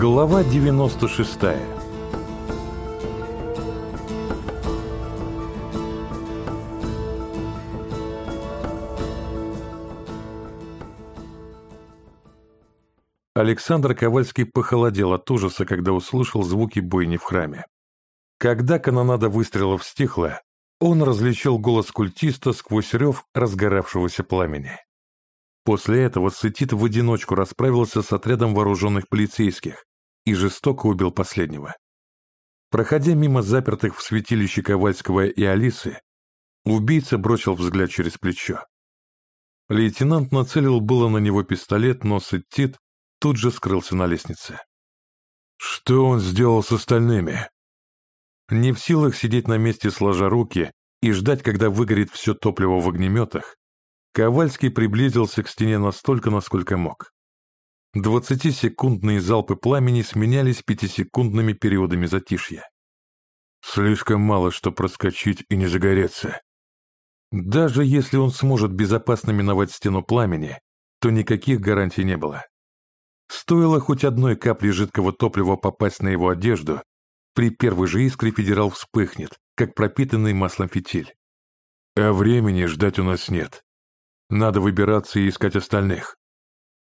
Глава 96 Александр Ковальский похолодел от ужаса, когда услышал звуки бойни в храме. Когда канонада выстрелов стихла, он различил голос культиста сквозь рев разгоравшегося пламени. После этого Сетит в одиночку расправился с отрядом вооруженных полицейских и жестоко убил последнего. Проходя мимо запертых в святилище Ковальского и Алисы, убийца бросил взгляд через плечо. Лейтенант нацелил было на него пистолет, но Сетит тут же скрылся на лестнице. «Что он сделал с остальными?» Не в силах сидеть на месте сложа руки и ждать, когда выгорит все топливо в огнеметах, Ковальский приблизился к стене настолько, насколько мог. Двадцатисекундные залпы пламени сменялись пятисекундными периодами затишья. Слишком мало, что проскочить и не загореться. Даже если он сможет безопасно миновать стену пламени, то никаких гарантий не было. Стоило хоть одной капли жидкого топлива попасть на его одежду, при первой же искре федерал вспыхнет, как пропитанный маслом фитиль. А времени ждать у нас нет. Надо выбираться и искать остальных.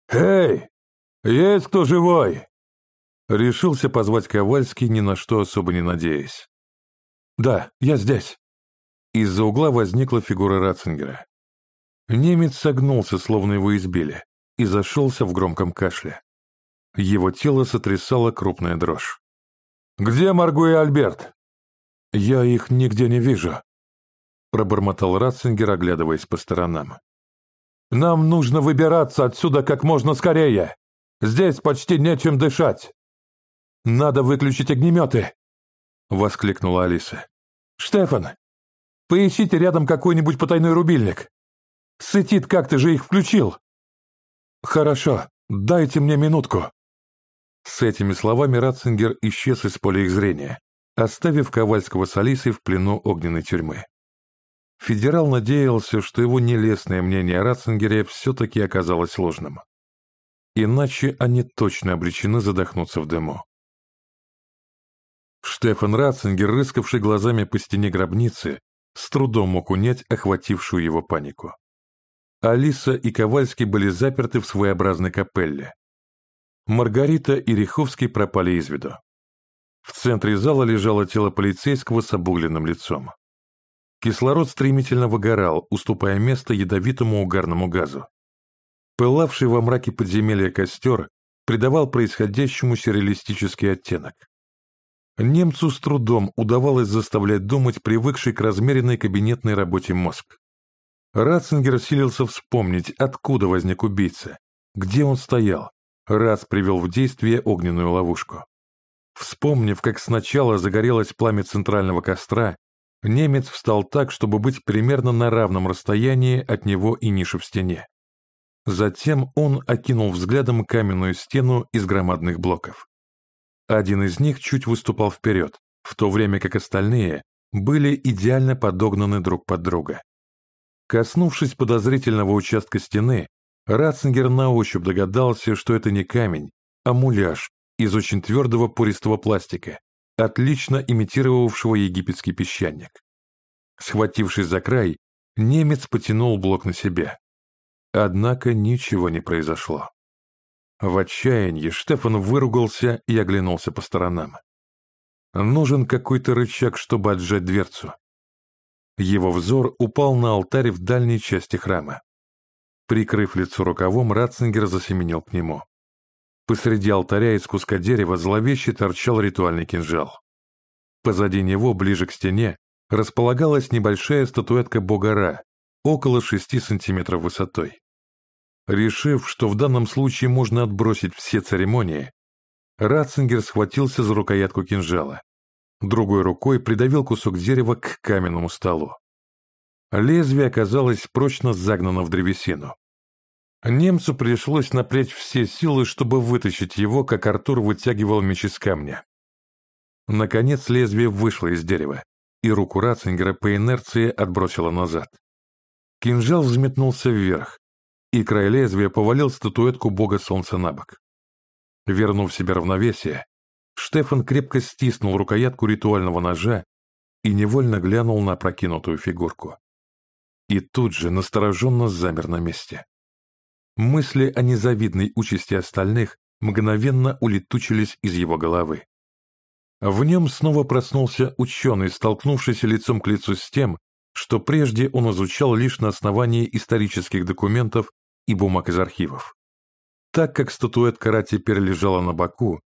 «Эй, есть кто живой?» Решился позвать Ковальский, ни на что особо не надеясь. «Да, я здесь». Из-за угла возникла фигура Ратцингера. Немец согнулся, словно его избили, и зашелся в громком кашле. Его тело сотрясало крупная дрожь. «Где Марго и Альберт?» «Я их нигде не вижу», — пробормотал Ратцингер, оглядываясь по сторонам. Нам нужно выбираться отсюда как можно скорее. Здесь почти нечем дышать. Надо выключить огнеметы, — воскликнула Алиса. Штефан, поищите рядом какой-нибудь потайной рубильник. Сытит, как ты же их включил. Хорошо, дайте мне минутку. С этими словами Ратцингер исчез из поля их зрения, оставив Ковальского с Алисой в плену огненной тюрьмы. Федерал надеялся, что его нелестное мнение о Ратцингере все-таки оказалось ложным. Иначе они точно обречены задохнуться в дыму. Штефан Ратцингер, рыскавший глазами по стене гробницы, с трудом мог унять охватившую его панику. Алиса и Ковальский были заперты в своеобразной капелле. Маргарита и Риховский пропали из виду. В центре зала лежало тело полицейского с обугленным лицом. Кислород стремительно выгорал, уступая место ядовитому угарному газу. Пылавший во мраке подземелья костер придавал происходящему сюрреалистический оттенок. Немцу с трудом удавалось заставлять думать привыкший к размеренной кабинетной работе мозг. Ратцингер силился вспомнить, откуда возник убийца, где он стоял, раз привел в действие огненную ловушку. Вспомнив, как сначала загорелось пламя центрального костра, Немец встал так, чтобы быть примерно на равном расстоянии от него и ниши в стене. Затем он окинул взглядом каменную стену из громадных блоков. Один из них чуть выступал вперед, в то время как остальные были идеально подогнаны друг под друга. Коснувшись подозрительного участка стены, Ратцингер на ощупь догадался, что это не камень, а муляж из очень твердого пористого пластика, отлично имитировавшего египетский песчаник. Схватившись за край, немец потянул блок на себя. Однако ничего не произошло. В отчаянии Штефан выругался и оглянулся по сторонам. Нужен какой-то рычаг, чтобы отжать дверцу. Его взор упал на алтарь в дальней части храма. Прикрыв лицо рукавом, Ратцингер засеменил к нему. Посреди алтаря из куска дерева зловеще торчал ритуальный кинжал. Позади него, ближе к стене, располагалась небольшая статуэтка бога Ра, около 6 сантиметров высотой. Решив, что в данном случае можно отбросить все церемонии, Ратцингер схватился за рукоятку кинжала. Другой рукой придавил кусок дерева к каменному столу. Лезвие оказалось прочно загнано в древесину. Немцу пришлось напрячь все силы, чтобы вытащить его, как Артур вытягивал меч из камня. Наконец лезвие вышло из дерева, и руку Ратцингера по инерции отбросило назад. Кинжал взметнулся вверх, и край лезвия повалил статуэтку бога солнца на бок. Вернув себе равновесие, Штефан крепко стиснул рукоятку ритуального ножа и невольно глянул на прокинутую фигурку. И тут же настороженно замер на месте. Мысли о незавидной участи остальных мгновенно улетучились из его головы. В нем снова проснулся ученый, столкнувшийся лицом к лицу с тем, что прежде он изучал лишь на основании исторических документов и бумаг из архивов. Так как статуэтка Ра теперь лежала на боку,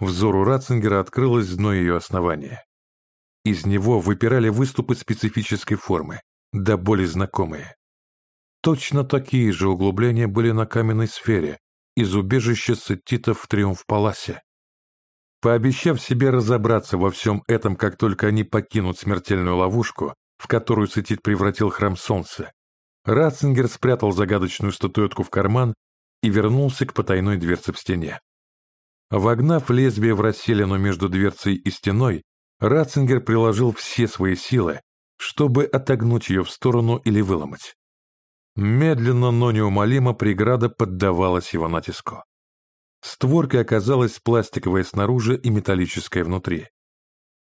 взору Ратцингера открылось дно ее основания. Из него выпирали выступы специфической формы, да более знакомые. Точно такие же углубления были на каменной сфере из убежища сеттитов в Триумф-Паласе. Пообещав себе разобраться во всем этом, как только они покинут смертельную ловушку, в которую Сетит превратил храм солнца, Ратцингер спрятал загадочную статуэтку в карман и вернулся к потайной дверце в стене. Вогнав лезвие в расселину между дверцей и стеной, Ратцингер приложил все свои силы, чтобы отогнуть ее в сторону или выломать. Медленно, но неумолимо преграда поддавалась его натиску. Створка оказалась пластиковая снаружи и металлическая внутри.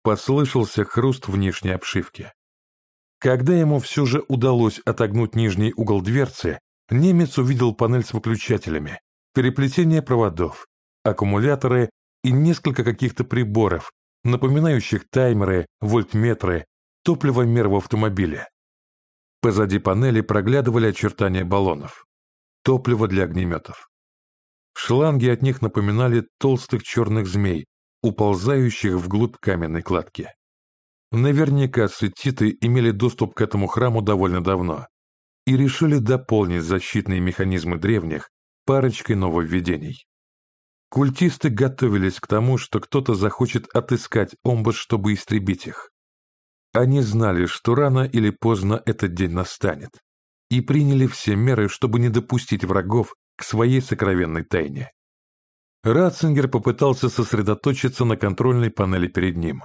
Послышался хруст внешней обшивки. Когда ему все же удалось отогнуть нижний угол дверцы, немец увидел панель с выключателями, переплетение проводов, аккумуляторы и несколько каких-то приборов, напоминающих таймеры, вольтметры, топливомер в автомобиле. Позади панели проглядывали очертания баллонов. Топливо для огнеметов. Шланги от них напоминали толстых черных змей, уползающих вглубь каменной кладки. Наверняка сетиты имели доступ к этому храму довольно давно и решили дополнить защитные механизмы древних парочкой нововведений. Культисты готовились к тому, что кто-то захочет отыскать омбас, чтобы истребить их. Они знали, что рано или поздно этот день настанет, и приняли все меры, чтобы не допустить врагов к своей сокровенной тайне. Ратцингер попытался сосредоточиться на контрольной панели перед ним.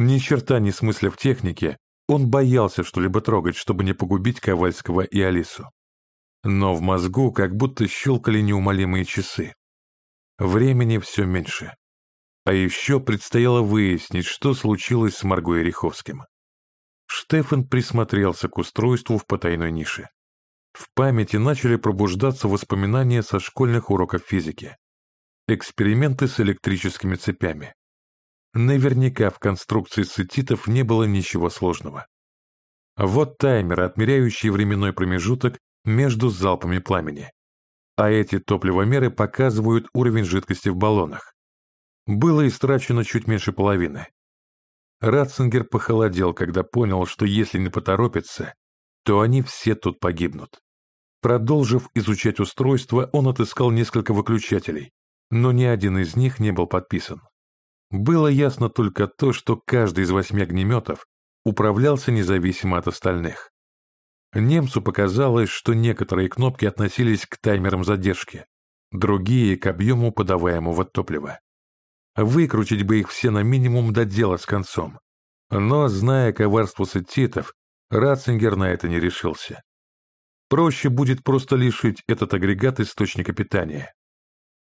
Ни черта не смысля в технике, он боялся что-либо трогать, чтобы не погубить Ковальского и Алису. Но в мозгу как будто щелкали неумолимые часы. Времени все меньше. А еще предстояло выяснить, что случилось с Марго Ереховским. Штефан присмотрелся к устройству в потайной нише. В памяти начали пробуждаться воспоминания со школьных уроков физики. Эксперименты с электрическими цепями. Наверняка в конструкции сетитов не было ничего сложного. Вот таймер, отмеряющий временной промежуток между залпами пламени. А эти топливомеры показывают уровень жидкости в баллонах. Было истрачено чуть меньше половины. Ратцингер похолодел, когда понял, что если не поторопится, то они все тут погибнут. Продолжив изучать устройство, он отыскал несколько выключателей, но ни один из них не был подписан. Было ясно только то, что каждый из восьми огнеметов управлялся независимо от остальных. Немцу показалось, что некоторые кнопки относились к таймерам задержки, другие — к объему подаваемого топлива. Выкрутить бы их все на минимум до дела с концом. Но, зная коварство сетитов, Ратцингер на это не решился. Проще будет просто лишить этот агрегат источника питания.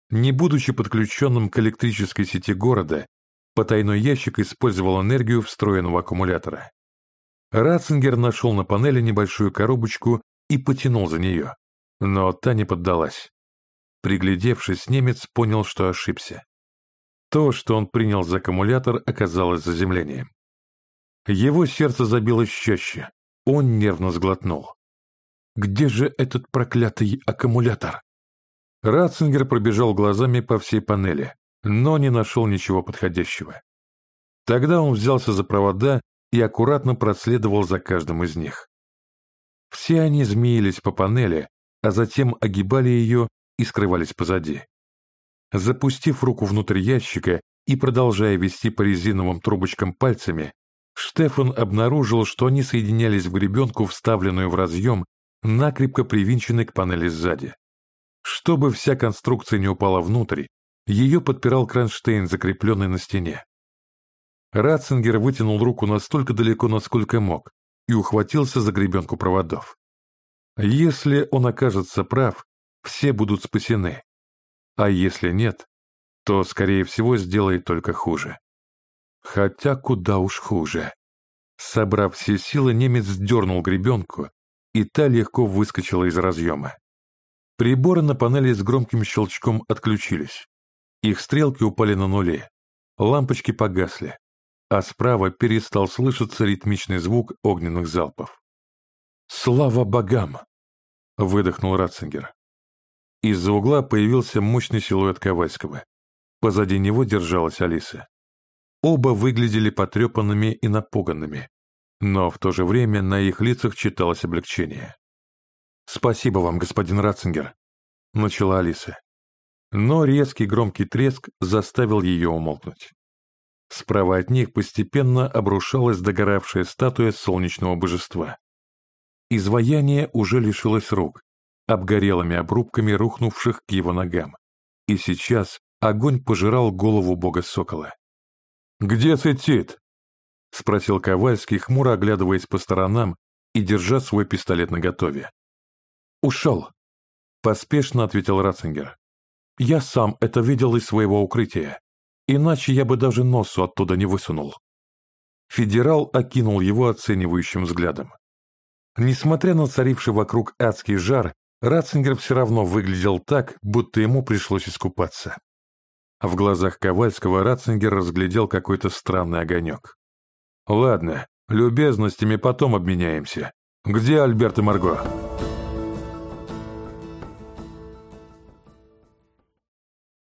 Не будучи подключенным к электрической сети города, потайной ящик использовал энергию встроенного аккумулятора. Ратцингер нашел на панели небольшую коробочку и потянул за нее, но та не поддалась. Приглядевшись, немец понял, что ошибся. То, что он принял за аккумулятор, оказалось заземлением. Его сердце забилось чаще. Он нервно сглотнул. «Где же этот проклятый аккумулятор?» Ратцингер пробежал глазами по всей панели, но не нашел ничего подходящего. Тогда он взялся за провода и аккуратно проследовал за каждым из них. Все они змеились по панели, а затем огибали ее и скрывались позади. Запустив руку внутрь ящика и продолжая вести по резиновым трубочкам пальцами, Штефан обнаружил, что они соединялись в гребенку, вставленную в разъем, накрепко привинченной к панели сзади. Чтобы вся конструкция не упала внутрь, ее подпирал кронштейн, закрепленный на стене. Ратцингер вытянул руку настолько далеко, насколько мог, и ухватился за гребенку проводов. Если он окажется прав, все будут спасены. А если нет, то, скорее всего, сделает только хуже. Хотя куда уж хуже. Собрав все силы, немец дернул гребенку, и та легко выскочила из разъема. Приборы на панели с громким щелчком отключились. Их стрелки упали на нуле. Лампочки погасли, а справа перестал слышаться ритмичный звук огненных залпов. «Слава богам!» — выдохнул Ратцингер. Из-за угла появился мощный силуэт Ковальского. Позади него держалась Алиса. Оба выглядели потрепанными и напуганными, но в то же время на их лицах читалось облегчение. «Спасибо вам, господин Ратцингер», — начала Алиса. Но резкий громкий треск заставил ее умолкнуть. Справа от них постепенно обрушалась догоравшая статуя солнечного божества. Изваяние уже лишилось рук, обгорелыми обрубками рухнувших к его ногам, и сейчас огонь пожирал голову бога сокола. «Где Цитит?» — спросил Ковальский, хмуро оглядываясь по сторонам и держа свой пистолет наготове. «Ушел», — поспешно ответил Ратцингер. «Я сам это видел из своего укрытия, иначе я бы даже носу оттуда не высунул». Федерал окинул его оценивающим взглядом. Несмотря на царивший вокруг адский жар, Ратцингер все равно выглядел так, будто ему пришлось искупаться. В глазах Ковальского Ратцингер разглядел какой-то странный огонек. «Ладно, любезностями потом обменяемся. Где Альберт и Марго?»